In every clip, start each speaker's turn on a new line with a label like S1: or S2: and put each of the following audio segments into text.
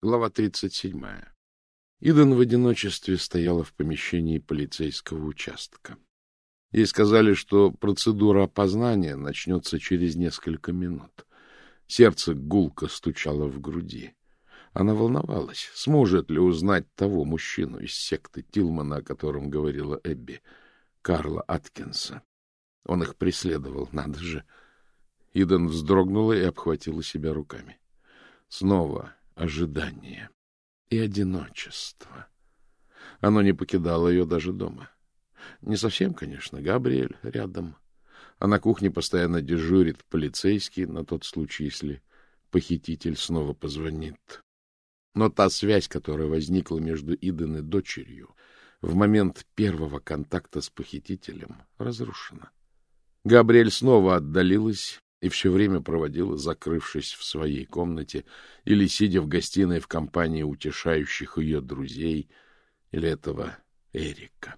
S1: Глава 37. Иден в одиночестве стояла в помещении полицейского участка. Ей сказали, что процедура опознания начнется через несколько минут. Сердце гулко стучало в груди. Она волновалась, сможет ли узнать того мужчину из секты Тилмана, о котором говорила Эбби, Карла Аткинса. Он их преследовал, надо же. Иден вздрогнула и обхватила себя руками. Снова ожидание и одиночество. Оно не покидало ее даже дома. Не совсем, конечно, Габриэль рядом. А на кухне постоянно дежурит полицейский на тот случай, если похититель снова позвонит. Но та связь, которая возникла между Иден и дочерью в момент первого контакта с похитителем, разрушена. Габриэль снова отдалилась и все время проводила, закрывшись в своей комнате или сидя в гостиной в компании утешающих ее друзей или этого Эрика.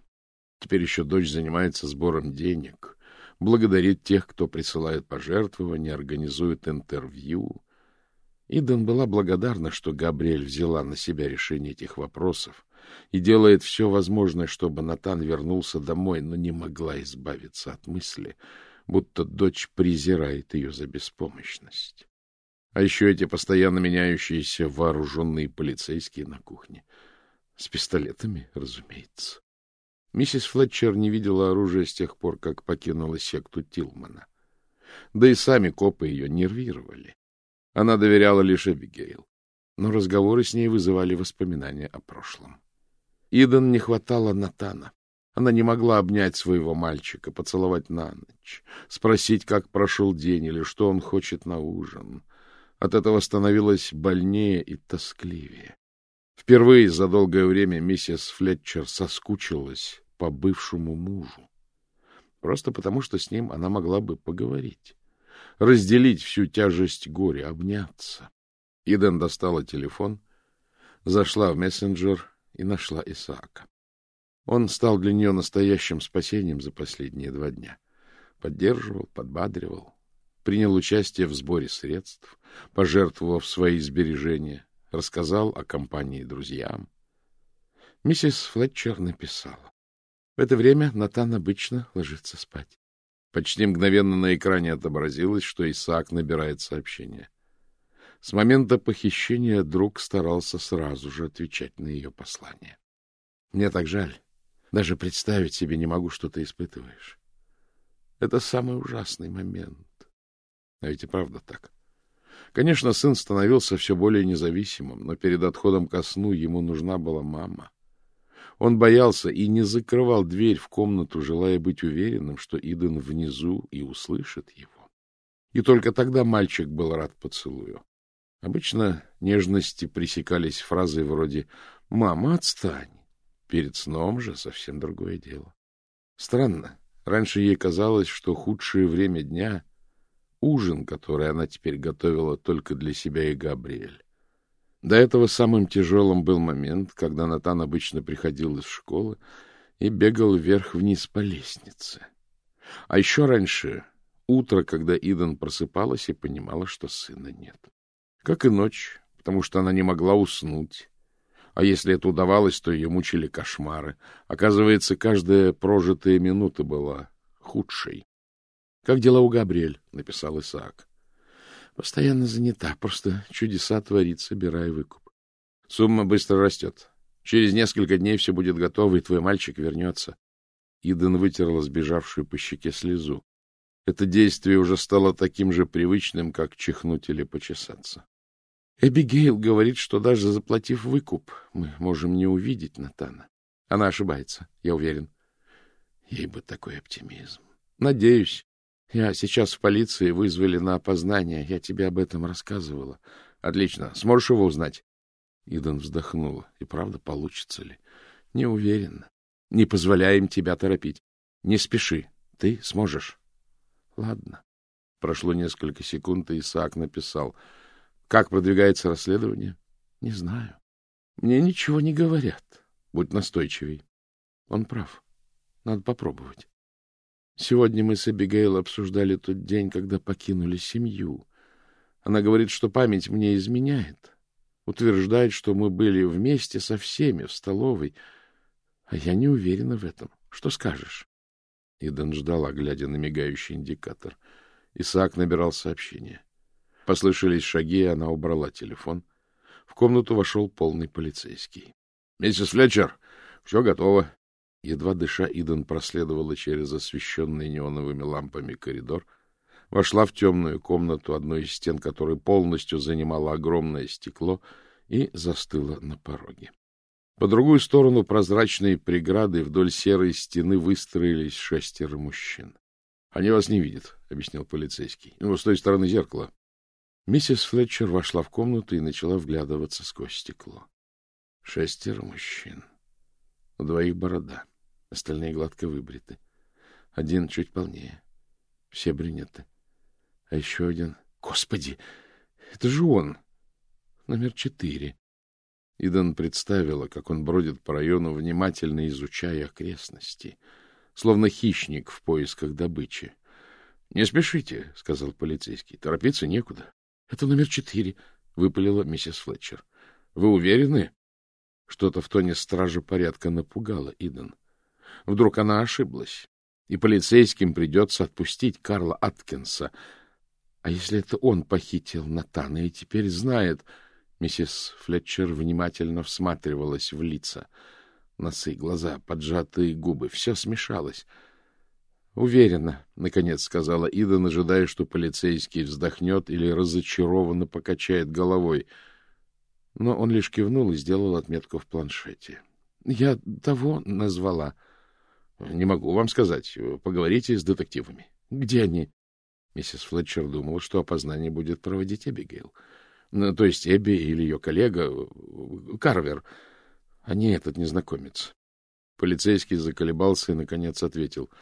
S1: Теперь еще дочь занимается сбором денег, благодарит тех, кто присылает пожертвования, организует интервью. Иден была благодарна, что Габриэль взяла на себя решение этих вопросов и делает все возможное, чтобы Натан вернулся домой, но не могла избавиться от мысли — будто дочь презирает ее за беспомощность. А еще эти постоянно меняющиеся вооруженные полицейские на кухне. С пистолетами, разумеется. Миссис Флетчер не видела оружия с тех пор, как покинула секту Тилмана. Да и сами копы ее нервировали. Она доверяла лишь Эбигейл. Но разговоры с ней вызывали воспоминания о прошлом. Иден не хватало Натана. Она не могла обнять своего мальчика, поцеловать на ночь, спросить, как прошел день или что он хочет на ужин. От этого становилось больнее и тоскливее. Впервые за долгое время миссис Флетчер соскучилась по бывшему мужу. Просто потому, что с ним она могла бы поговорить, разделить всю тяжесть горя, обняться. Иден достала телефон, зашла в мессенджер и нашла Исаака. Он стал для нее настоящим спасением за последние два дня. Поддерживал, подбадривал, принял участие в сборе средств, пожертвовав свои сбережения, рассказал о компании друзьям. Миссис Флетчер написала. В это время Натан обычно ложится спать. Почти мгновенно на экране отобразилось, что Исаак набирает сообщение. С момента похищения друг старался сразу же отвечать на ее послание. — Мне так жаль. Даже представить себе не могу, что ты испытываешь. Это самый ужасный момент. А ведь и правда так. Конечно, сын становился все более независимым, но перед отходом ко сну ему нужна была мама. Он боялся и не закрывал дверь в комнату, желая быть уверенным, что Иден внизу и услышит его. И только тогда мальчик был рад поцелую. Обычно нежности пресекались фразой вроде «Мама, отстань!» Перед сном же совсем другое дело. Странно. Раньше ей казалось, что худшее время дня — ужин, который она теперь готовила только для себя и Габриэль. До этого самым тяжелым был момент, когда Натан обычно приходил из школы и бегал вверх-вниз по лестнице. А еще раньше — утро, когда Иден просыпалась и понимала, что сына нет. Как и ночь, потому что она не могла уснуть, а если это удавалось, то ее мучили кошмары. Оказывается, каждая прожитая минута была худшей. — Как дела у Габриэль? — написал Исаак. — Постоянно занята, просто чудеса творит, собирая выкуп. Сумма быстро растет. Через несколько дней все будет готово, и твой мальчик вернется. Иден вытерла сбежавшую по щеке слезу. Это действие уже стало таким же привычным, как чихнуть или почесаться. Эбигейл говорит, что даже заплатив выкуп, мы можем не увидеть Натана. Она ошибается, я уверен. Ей бы такой оптимизм. Надеюсь. Я сейчас в полиции вызвали на опознание. Я тебе об этом рассказывала. Отлично. Сможешь его узнать? Иден вздохнула. И правда, получится ли? Не уверена. Не позволяем тебя торопить. Не спеши. Ты сможешь. Ладно. Прошло несколько секунд, и Исаак написал — как продвигается расследование? Не знаю. Мне ничего не говорят. Будь настойчивей. Он прав. Надо попробовать. Сегодня мы с Эбигейл обсуждали тот день, когда покинули семью. Она говорит, что память мне изменяет. Утверждает, что мы были вместе со всеми в столовой. А я не уверена в этом. Что скажешь? Иден ждала, глядя на мигающий индикатор. Исаак набирал сообщение. Послышались шаги, и она убрала телефон. В комнату вошел полный полицейский. — Миссис Флетчер, все готово. Едва дыша, Иден проследовала через освещенный неоновыми лампами коридор, вошла в темную комнату, одной из стен которой полностью занимало огромное стекло, и застыла на пороге. По другую сторону прозрачной преграды вдоль серой стены выстроились шестеро мужчин. — Они вас не видят, — объяснил полицейский. — Ну, с той стороны зеркала. Миссис Флетчер вошла в комнату и начала вглядываться сквозь стекло. Шестеро мужчин. У двоих борода, остальные гладко выбриты. Один чуть полнее. Все брюнеты. А еще один... Господи! Это же он! Номер четыре. Идан представила, как он бродит по району, внимательно изучая окрестности, словно хищник в поисках добычи. — Не спешите, — сказал полицейский. — Торопиться некуда. — Это номер четыре, — выпалила миссис Флетчер. — Вы уверены? Что-то в тоне стражи порядка напугало Идан. Вдруг она ошиблась, и полицейским придется отпустить Карла Аткинса. А если это он похитил Натана и теперь знает... Миссис Флетчер внимательно всматривалась в лица. Носы, глаза, поджатые губы. Все смешалось. — Уверена, — наконец сказала Ида, ожидая, что полицейский вздохнет или разочарованно покачает головой. Но он лишь кивнул и сделал отметку в планшете. — Я того назвала. — Не могу вам сказать. Поговорите с детективами. — Где они? Миссис Флетчер думала, что опознание будет проводить Эбигейл. — ну, то есть Эбби или ее коллега Карвер, а не этот незнакомец. Полицейский заколебался и, наконец, ответил. —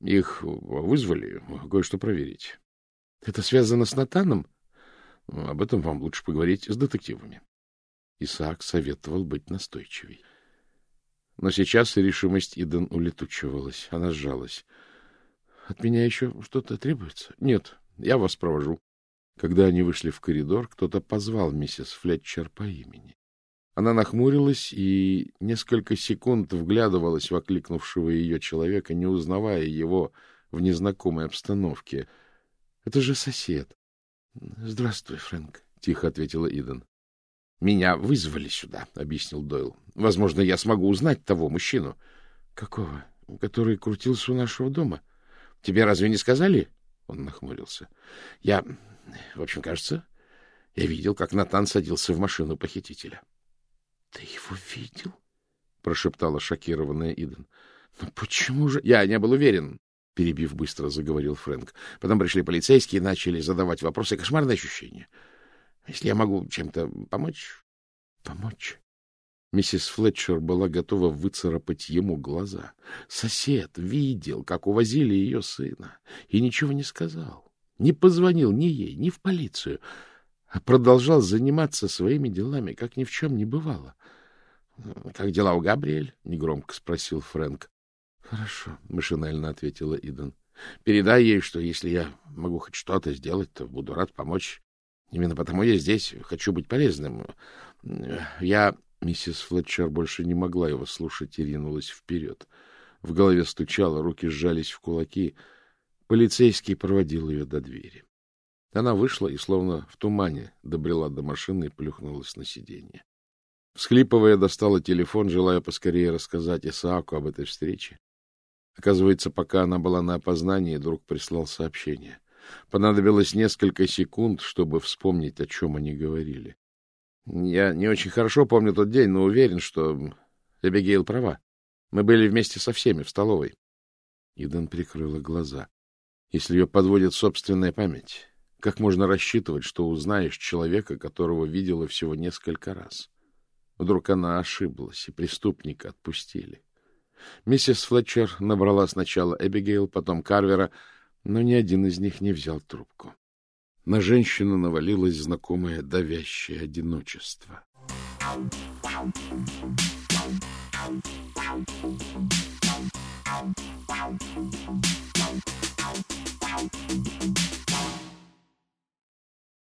S1: Их вызвали кое-что проверить. — Это связано с Натаном? — Об этом вам лучше поговорить с детективами. Исаак советовал быть настойчивей. Но сейчас решимость Иден улетучивалась. Она сжалась. — От меня еще что-то требуется? — Нет, я вас провожу. Когда они вышли в коридор, кто-то позвал миссис Флетчер по имени. Она нахмурилась и несколько секунд вглядывалась в окликнувшего ее человека, не узнавая его в незнакомой обстановке. — Это же сосед. — Здравствуй, Фрэнк, — тихо ответила Иден. — Меня вызвали сюда, — объяснил Дойл. — Возможно, я смогу узнать того мужчину. — Какого? Который крутился у нашего дома? — Тебе разве не сказали? Он нахмурился. — Я в общем, кажется, я видел, как Натан садился в машину похитителя. — Ты его видел? — прошептала шокированная Иден. — Но почему же... — Я не был уверен, — перебив быстро заговорил Фрэнк. Потом пришли полицейские и начали задавать вопросы. Кошмарное ощущение. Если я могу чем-то помочь... — Помочь? Миссис Флетчер была готова выцарапать ему глаза. Сосед видел, как увозили ее сына, и ничего не сказал. Не позвонил ни ей, ни в полицию, продолжал заниматься своими делами, как ни в чем не бывало. — Как дела у Габриэль? — негромко спросил Фрэнк. — Хорошо, — машинально ответила Иден. — Передай ей, что если я могу хоть что-то сделать, то буду рад помочь. Именно потому я здесь, хочу быть полезным. Я... Миссис Флетчер больше не могла его слушать и ринулась вперед. В голове стучало, руки сжались в кулаки — Полицейский проводил ее до двери. Она вышла и, словно в тумане, добрела до машины и плюхнулась на сиденье. Всхлипывая, достала телефон, желая поскорее рассказать Исааку об этой встрече. Оказывается, пока она была на опознании, друг прислал сообщение. Понадобилось несколько секунд, чтобы вспомнить, о чем они говорили. Я не очень хорошо помню тот день, но уверен, что Эбигейл права. Мы были вместе со всеми в столовой. Иден прикрыла глаза если ее подводит собственная память? Как можно рассчитывать, что узнаешь человека, которого видела всего несколько раз? Вдруг она ошиблась, и преступника отпустили. Миссис Флетчер набрала сначала Эбигейл, потом Карвера, но ни один из них не взял трубку. На женщину навалилось знакомое давящее одиночество.